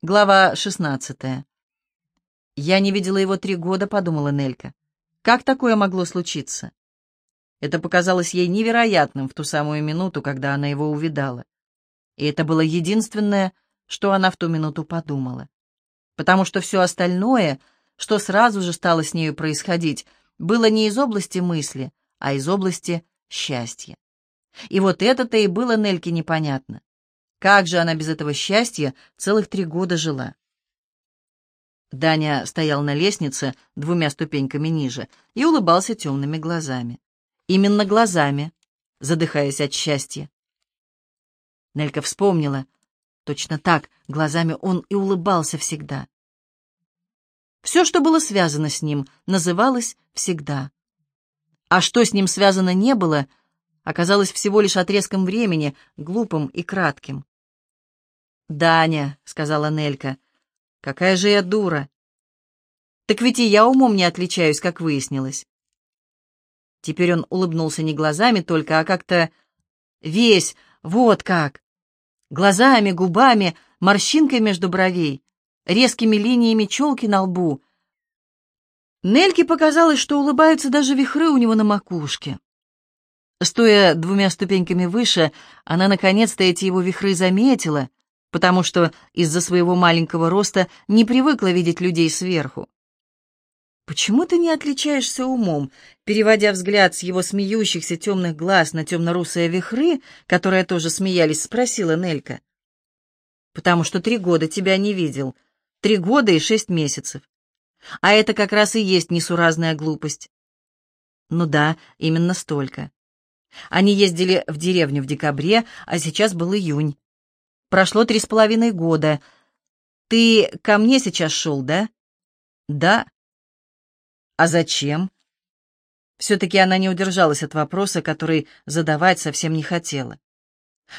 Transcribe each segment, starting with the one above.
Глава 16. «Я не видела его три года», — подумала Нелька. «Как такое могло случиться?» Это показалось ей невероятным в ту самую минуту, когда она его увидала. И это было единственное, что она в ту минуту подумала. Потому что все остальное, что сразу же стало с нею происходить, было не из области мысли, а из области счастья. И вот это-то и было Нельке непонятно. Как же она без этого счастья целых три года жила? Даня стоял на лестнице двумя ступеньками ниже и улыбался темными глазами. Именно глазами, задыхаясь от счастья. Нелька вспомнила. Точно так, глазами он и улыбался всегда. Все, что было связано с ним, называлось «всегда». А что с ним связано не было, оказалось всего лишь отрезком времени, глупым и кратким. «Даня», — сказала Нелька, — «какая же я дура!» «Так ведь и я умом не отличаюсь, как выяснилось». Теперь он улыбнулся не глазами только, а как-то весь, вот как. Глазами, губами, морщинкой между бровей, резкими линиями челки на лбу. Нельке показалось, что улыбаются даже вихры у него на макушке. Стоя двумя ступеньками выше, она наконец-то эти его вихры заметила, потому что из-за своего маленького роста не привыкла видеть людей сверху. «Почему ты не отличаешься умом?» Переводя взгляд с его смеющихся темных глаз на темно-русые вихры, которые тоже смеялись, спросила Нелька. «Потому что три года тебя не видел. Три года и шесть месяцев. А это как раз и есть несуразная глупость». «Ну да, именно столько». Они ездили в деревню в декабре, а сейчас был июнь. Прошло три с половиной года. Ты ко мне сейчас шел, да? Да. А зачем? Все-таки она не удержалась от вопроса, который задавать совсем не хотела.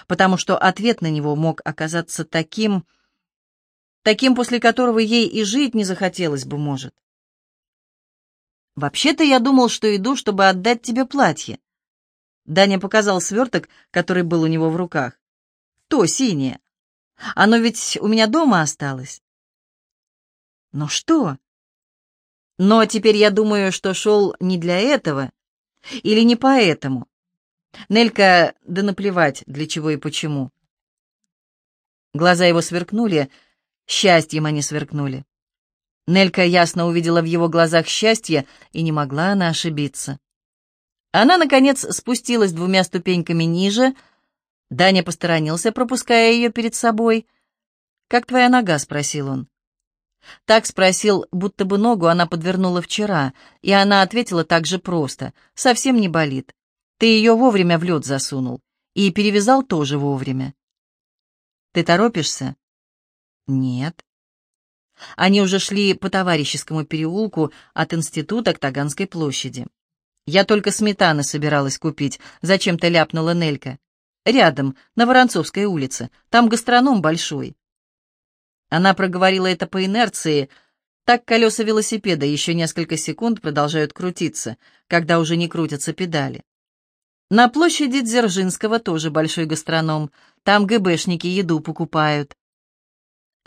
Потому что ответ на него мог оказаться таким, таким, после которого ей и жить не захотелось бы, может. «Вообще-то я думал, что иду, чтобы отдать тебе платье». Даня показал сверток, который был у него в руках. «То синее. Оно ведь у меня дома осталось». «Ну что?» Но теперь я думаю, что шел не для этого или не поэтому. Нелька, да наплевать, для чего и почему. Глаза его сверкнули, счастьем они сверкнули. Нелька ясно увидела в его глазах счастье, и не могла она ошибиться. Она, наконец, спустилась двумя ступеньками ниже. Даня посторонился, пропуская ее перед собой. «Как твоя нога?» — спросил он. Так спросил, будто бы ногу она подвернула вчера, и она ответила так же просто. «Совсем не болит. Ты ее вовремя в лед засунул. И перевязал тоже вовремя». «Ты торопишься?» «Нет». Они уже шли по товарищескому переулку от института к Таганской площади. «Я только сметаны собиралась купить», — зачем-то ляпнула Нелька. «Рядом, на Воронцовской улице. Там гастроном большой». Она проговорила это по инерции. Так колеса велосипеда еще несколько секунд продолжают крутиться, когда уже не крутятся педали. На площади Дзержинского тоже большой гастроном. Там ГБшники еду покупают.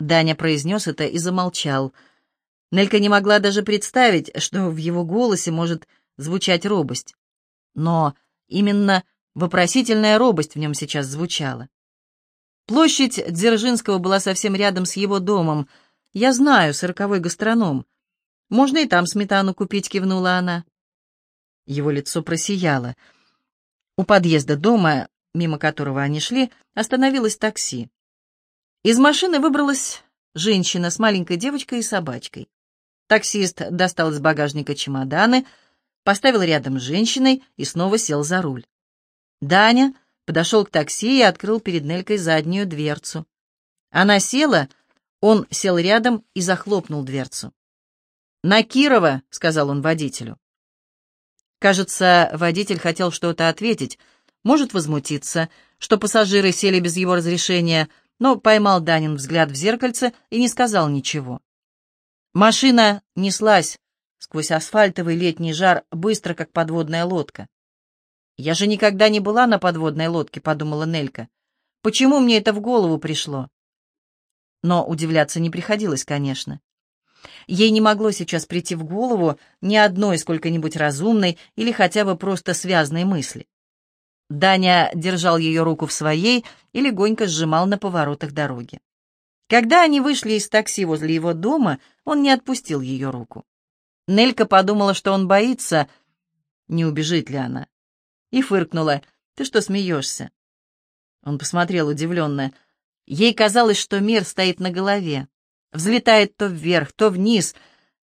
Даня произнес это и замолчал. Нелька не могла даже представить, что в его голосе может звучать робость. Но именно вопросительная робость в нем сейчас звучала. Площадь Дзержинского была совсем рядом с его домом. «Я знаю, сороковой гастроном. Можно и там сметану купить», — кивнула она. Его лицо просияло. У подъезда дома, мимо которого они шли, остановилось такси. Из машины выбралась женщина с маленькой девочкой и собачкой. Таксист достал из багажника чемоданы, поставил рядом с женщиной и снова сел за руль. Даня подошел к такси и открыл перед Нелькой заднюю дверцу. Она села, он сел рядом и захлопнул дверцу. «На Кирова», — сказал он водителю. Кажется, водитель хотел что-то ответить, может возмутиться, что пассажиры сели без его разрешения, но поймал Данин взгляд в зеркальце и не сказал ничего. Машина неслась сквозь асфальтовый летний жар быстро, как подводная лодка. «Я же никогда не была на подводной лодке», — подумала Нелька. «Почему мне это в голову пришло?» Но удивляться не приходилось, конечно. Ей не могло сейчас прийти в голову ни одной сколько-нибудь разумной или хотя бы просто связной мысли. Даня держал ее руку в своей и легонько сжимал на поворотах дороги. Когда они вышли из такси возле его дома, он не отпустил ее руку. Нелька подумала, что он боится, не убежит ли она, и фыркнула. «Ты что смеешься?» Он посмотрел удивленно. Ей казалось, что мир стоит на голове, взлетает то вверх, то вниз.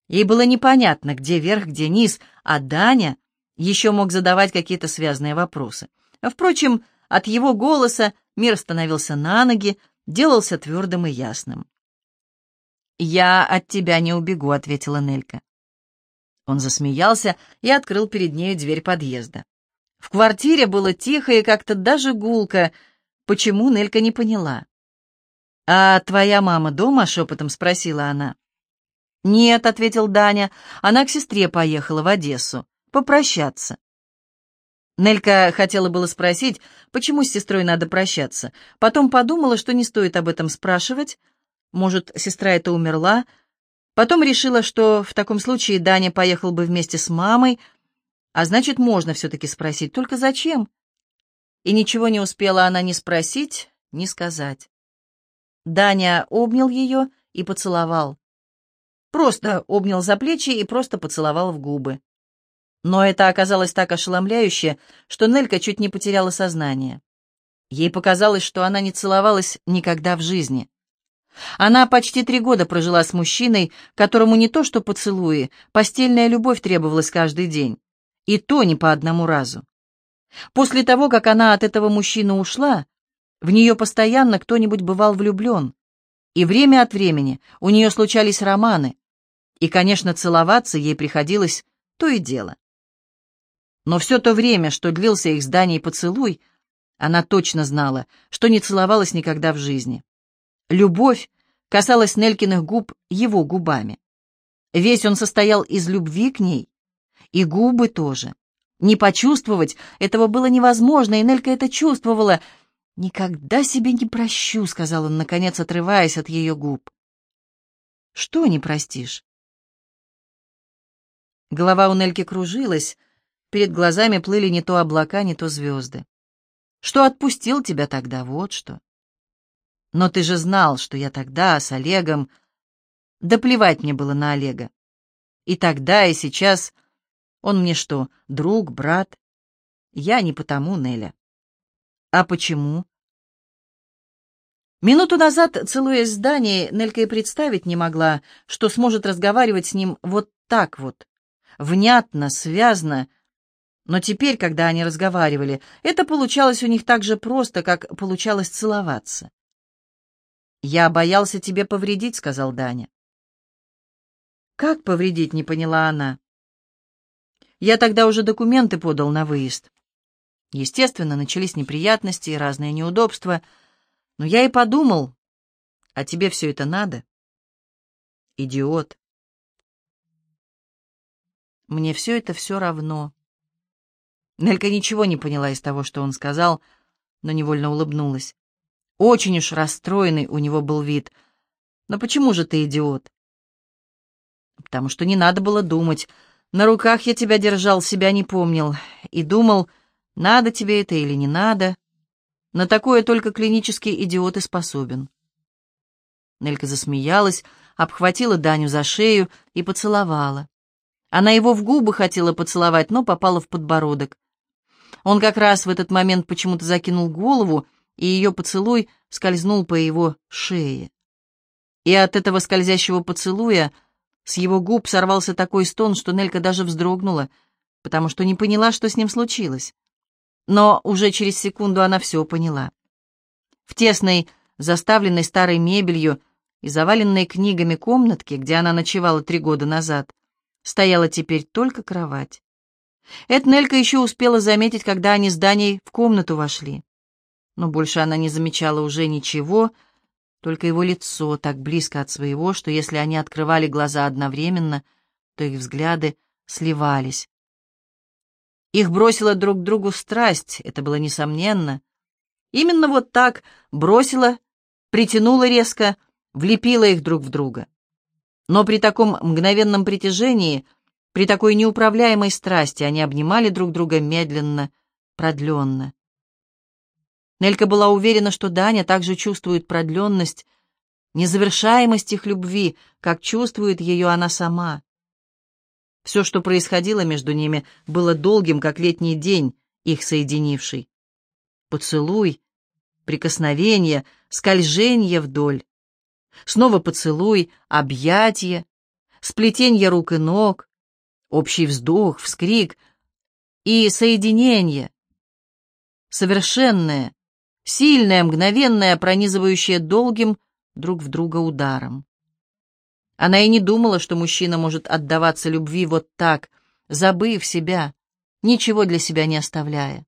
Ей было непонятно, где верх, где низ, а Даня еще мог задавать какие-то связанные вопросы. Впрочем, от его голоса мир становился на ноги, делался твердым и ясным. «Я от тебя не убегу», — ответила Нелька. Он засмеялся и открыл перед нею дверь подъезда. В квартире было тихо и как-то даже гулко. Почему, Нелька не поняла. «А твоя мама дома?» — шепотом спросила она. «Нет», — ответил Даня, — «она к сестре поехала в Одессу. Попрощаться». Нелька хотела было спросить, почему с сестрой надо прощаться. Потом подумала, что не стоит об этом спрашивать. Может, сестра эта умерла. Потом решила, что в таком случае Даня поехал бы вместе с мамой, а значит, можно все-таки спросить. Только зачем? И ничего не успела она ни спросить, ни сказать. Даня обнял ее и поцеловал. Просто обнял за плечи и просто поцеловал в губы. Но это оказалось так ошеломляюще, что Нелька чуть не потеряла сознание. Ей показалось, что она не целовалась никогда в жизни. Она почти три года прожила с мужчиной, которому не то что поцелуи, постельная любовь требовалась каждый день. И то не по одному разу. После того, как она от этого мужчины ушла, в нее постоянно кто-нибудь бывал влюблен. И время от времени у нее случались романы. И, конечно, целоваться ей приходилось то и дело. Но все то время, что длился их с Даней поцелуй, она точно знала, что не целовалась никогда в жизни. Любовь касалась Нелькиных губ его губами. Весь он состоял из любви к ней, и губы тоже. Не почувствовать этого было невозможно, и Нелька это чувствовала. «Никогда себе не прощу», — сказал он, наконец, отрываясь от ее губ. «Что не простишь?» Голова у Нельки кружилась, Перед глазами плыли не то облака, не то звезды. Что отпустил тебя тогда, вот что. Но ты же знал, что я тогда с Олегом... Да плевать мне было на Олега. И тогда, и сейчас... Он мне что, друг, брат? Я не потому, Неля. А почему? Минуту назад, целуясь с Даней, Нелька и представить не могла, что сможет разговаривать с ним вот так вот, внятно, связно, но теперь, когда они разговаривали, это получалось у них так же просто, как получалось целоваться. «Я боялся тебе повредить», — сказал Даня. «Как повредить?» — не поняла она. «Я тогда уже документы подал на выезд. Естественно, начались неприятности и разные неудобства, но я и подумал, а тебе все это надо?» «Идиот!» «Мне все это все равно», Нелька ничего не поняла из того, что он сказал, но невольно улыбнулась. Очень уж расстроенный у него был вид. «Но почему же ты идиот?» «Потому что не надо было думать. На руках я тебя держал, себя не помнил. И думал, надо тебе это или не надо. На такое только клинический идиот и способен». Нелька засмеялась, обхватила Даню за шею и поцеловала. Она его в губы хотела поцеловать, но попала в подбородок. Он как раз в этот момент почему-то закинул голову, и ее поцелуй скользнул по его шее. И от этого скользящего поцелуя с его губ сорвался такой стон, что Нелька даже вздрогнула, потому что не поняла, что с ним случилось. Но уже через секунду она все поняла. В тесной, заставленной старой мебелью и заваленной книгами комнатке, где она ночевала три года назад, стояла теперь только кровать. Это Нелька еще успела заметить, когда они с Даней в комнату вошли. Но больше она не замечала уже ничего, только его лицо так близко от своего, что если они открывали глаза одновременно, то их взгляды сливались. Их бросила друг к другу страсть, это было несомненно. Именно вот так бросила, притянула резко, влепила их друг в друга. Но при таком мгновенном притяжении, при такой неуправляемой страсти они обнимали друг друга медленно, продленно. Нелька была уверена, что Даня также чувствует продленность, незавершаемость их любви, как чувствует ее она сама. Все, что происходило между ними, было долгим, как летний день, их соединивший. Поцелуй, прикосновение, скольжение вдоль. Снова поцелуй, объятие, сплетение рук и ног, общий вздох, вскрик и соединение. Совершенное, сильное, мгновенное, пронизывающее долгим друг в друга ударом. Она и не думала, что мужчина может отдаваться любви вот так, забыв себя, ничего для себя не оставляя.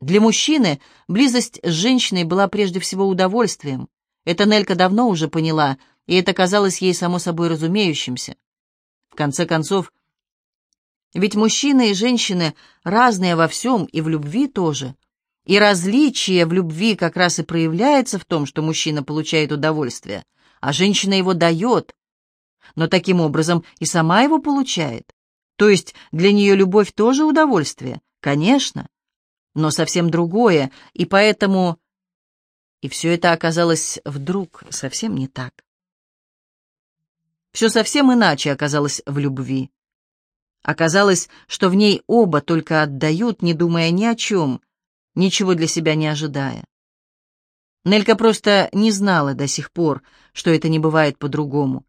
Для мужчины близость с женщиной была прежде всего удовольствием. Это Нелька давно уже поняла, и это казалось ей само собой разумеющимся. В конце концов, ведь мужчины и женщины разные во всем, и в любви тоже. И различие в любви как раз и проявляется в том, что мужчина получает удовольствие, а женщина его дает, но таким образом и сама его получает. То есть для нее любовь тоже удовольствие, конечно, но совсем другое, и поэтому... И все это оказалось вдруг совсем не так. Все совсем иначе оказалось в любви. Оказалось, что в ней оба только отдают, не думая ни о чем, ничего для себя не ожидая. Нелька просто не знала до сих пор, что это не бывает по-другому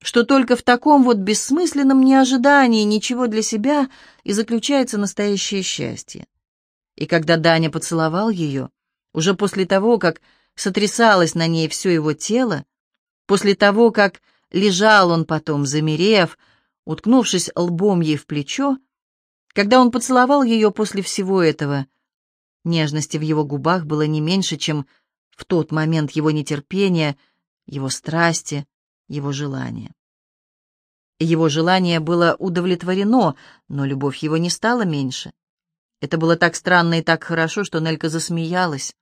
что только в таком вот бессмысленном неожидании ничего для себя и заключается настоящее счастье. И когда Даня поцеловал ее, уже после того, как сотрясалось на ней все его тело, после того, как лежал он потом, замерев, уткнувшись лбом ей в плечо, когда он поцеловал ее после всего этого, нежности в его губах было не меньше, чем в тот момент его нетерпения, его страсти, его желание. Его желание было удовлетворено, но любовь его не стала меньше. Это было так странно и так хорошо, что Нелька засмеялась.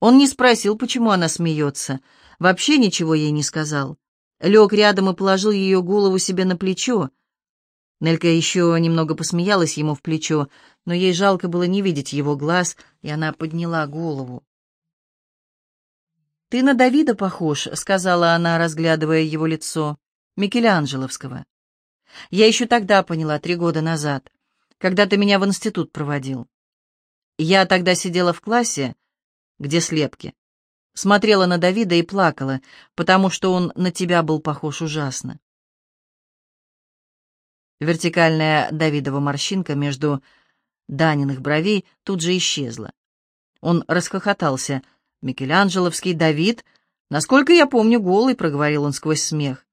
Он не спросил, почему она смеется, вообще ничего ей не сказал. Лег рядом и положил ее голову себе на плечо. Нелька еще немного посмеялась ему в плечо, но ей жалко было не видеть его глаз, и она подняла голову. «Ты на Давида похож», — сказала она, разглядывая его лицо, — «Микеланджеловского». «Я еще тогда поняла, три года назад, когда ты меня в институт проводил. Я тогда сидела в классе, где слепки, смотрела на Давида и плакала, потому что он на тебя был похож ужасно». Вертикальная Давидова морщинка между Даниных бровей тут же исчезла. Он расхохотался — Микеланджеловский Давид, насколько я помню, голый, проговорил он сквозь смех.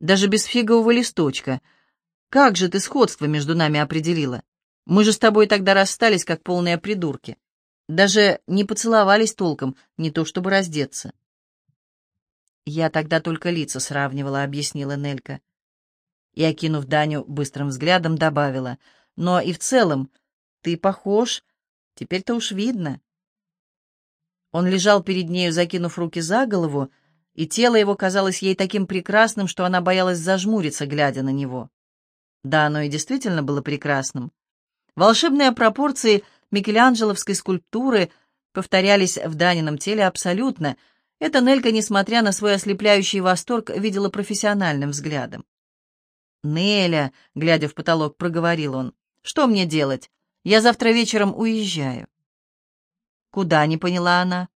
Даже без фигового листочка. Как же ты сходство между нами определила? Мы же с тобой тогда расстались, как полные придурки. Даже не поцеловались толком, не то чтобы раздеться. Я тогда только лица сравнивала, объяснила Нелька. И, окинув Даню быстрым взглядом, добавила. Но и в целом ты похож, теперь-то уж видно. Он лежал перед нею, закинув руки за голову, и тело его казалось ей таким прекрасным, что она боялась зажмуриться, глядя на него. Да, оно и действительно было прекрасным. Волшебные пропорции микеланджеловской скульптуры повторялись в Данином теле абсолютно. Это Нелька, несмотря на свой ослепляющий восторг, видела профессиональным взглядом. «Неля», — глядя в потолок, проговорил он, — «что мне делать? Я завтра вечером уезжаю». «Куда?» — не поняла она.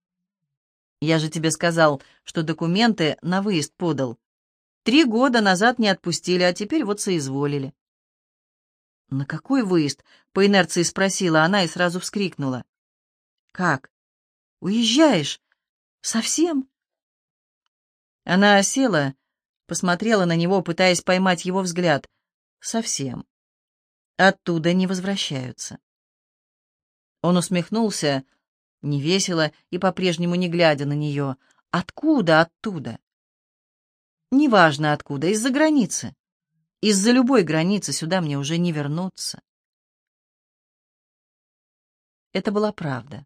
«Я же тебе сказал, что документы на выезд подал. Три года назад не отпустили, а теперь вот соизволили». «На какой выезд?» — по инерции спросила она и сразу вскрикнула. «Как? Уезжаешь? Совсем?» Она села, посмотрела на него, пытаясь поймать его взгляд. «Совсем. Оттуда не возвращаются». Он усмехнулся, — невесело и по-прежнему не глядя на нее. «Откуда оттуда?» «Неважно откуда, из-за границы. Из-за любой границы сюда мне уже не вернуться». Это была правда.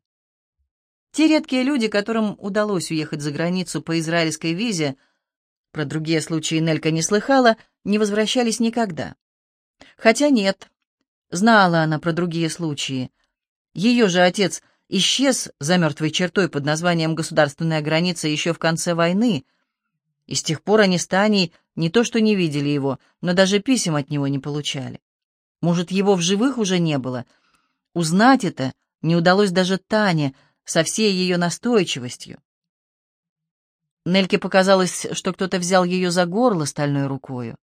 Те редкие люди, которым удалось уехать за границу по израильской визе, про другие случаи Нелька не слыхала, не возвращались никогда. Хотя нет, знала она про другие случаи. Ее же отец исчез за мертвой чертой под названием «Государственная граница» еще в конце войны, и с тех пор они с Таней не то что не видели его, но даже писем от него не получали. Может, его в живых уже не было? Узнать это не удалось даже Тане со всей ее настойчивостью. Нельке показалось, что кто-то взял ее за горло стальной рукою.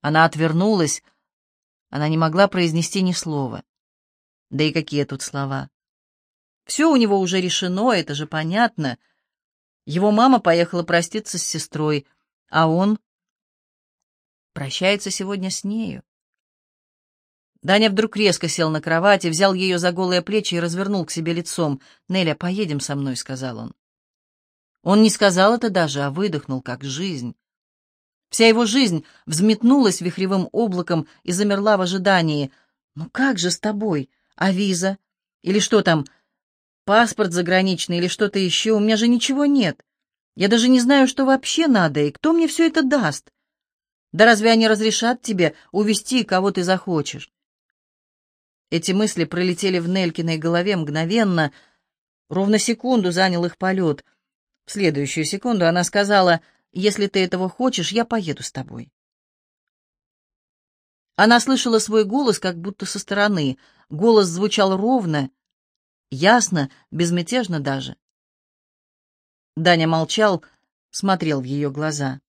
Она отвернулась, она не могла произнести ни слова. Да и какие тут слова? Все у него уже решено, это же понятно. Его мама поехала проститься с сестрой, а он прощается сегодня с нею. Даня вдруг резко сел на кровати, взял ее за голые плечи и развернул к себе лицом. «Неля, поедем со мной», — сказал он. Он не сказал это даже, а выдохнул, как жизнь. Вся его жизнь взметнулась вихревым облаком и замерла в ожидании. «Ну как же с тобой? А виза? Или что там? Паспорт заграничный или что-то еще? У меня же ничего нет. Я даже не знаю, что вообще надо, и кто мне все это даст. Да разве они разрешат тебе увести, кого ты захочешь?» Эти мысли пролетели в Нелькиной голове мгновенно. Ровно секунду занял их полет. В следующую секунду она сказала — если ты этого хочешь, я поеду с тобой. Она слышала свой голос как будто со стороны. Голос звучал ровно, ясно, безмятежно даже. Даня молчал, смотрел в ее глаза.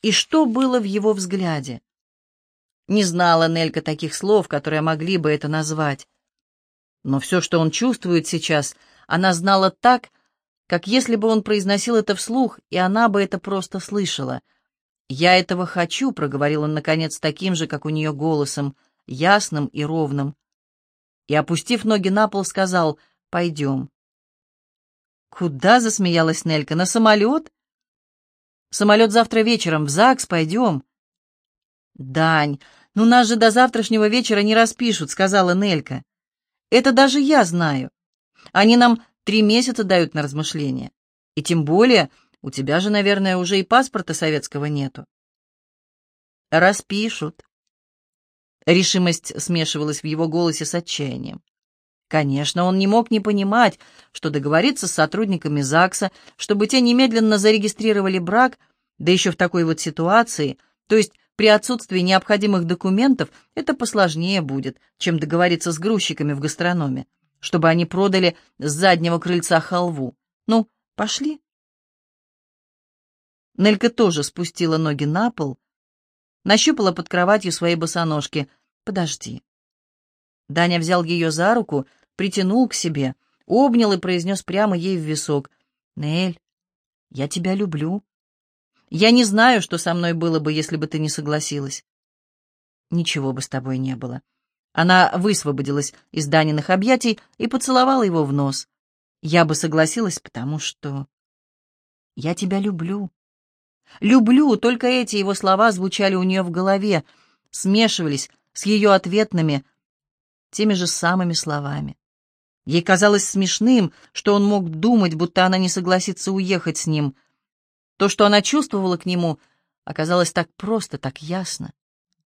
И что было в его взгляде? Не знала Нелька таких слов, которые могли бы это назвать. Но все, что он чувствует сейчас, она знала так, как если бы он произносил это вслух, и она бы это просто слышала. «Я этого хочу», — проговорил он, наконец, таким же, как у нее голосом, ясным и ровным. И, опустив ноги на пол, сказал «Пойдем». «Куда?» — засмеялась Нелька. «На самолет?» «Самолет завтра вечером, в ЗАГС, пойдем». «Дань, ну нас же до завтрашнего вечера не распишут», — сказала Нелька. «Это даже я знаю. Они нам Три месяца дают на размышление. И тем более, у тебя же, наверное, уже и паспорта советского нету. Распишут. Решимость смешивалась в его голосе с отчаянием. Конечно, он не мог не понимать, что договориться с сотрудниками ЗАГСа, чтобы те немедленно зарегистрировали брак, да еще в такой вот ситуации, то есть при отсутствии необходимых документов, это посложнее будет, чем договориться с грузчиками в гастрономе чтобы они продали с заднего крыльца халву. Ну, пошли. Нелька тоже спустила ноги на пол, нащупала под кроватью свои босоножки. «Подожди». Даня взял ее за руку, притянул к себе, обнял и произнес прямо ей в висок. «Нель, я тебя люблю. Я не знаю, что со мной было бы, если бы ты не согласилась. Ничего бы с тобой не было. Она высвободилась из Даниных объятий и поцеловала его в нос. Я бы согласилась, потому что... Я тебя люблю. Люблю, только эти его слова звучали у нее в голове, смешивались с ее ответными, теми же самыми словами. Ей казалось смешным, что он мог думать, будто она не согласится уехать с ним. То, что она чувствовала к нему, оказалось так просто, так ясно.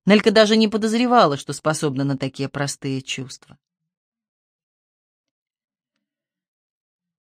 Нелька даже не подозревала, что способна на такие простые чувства.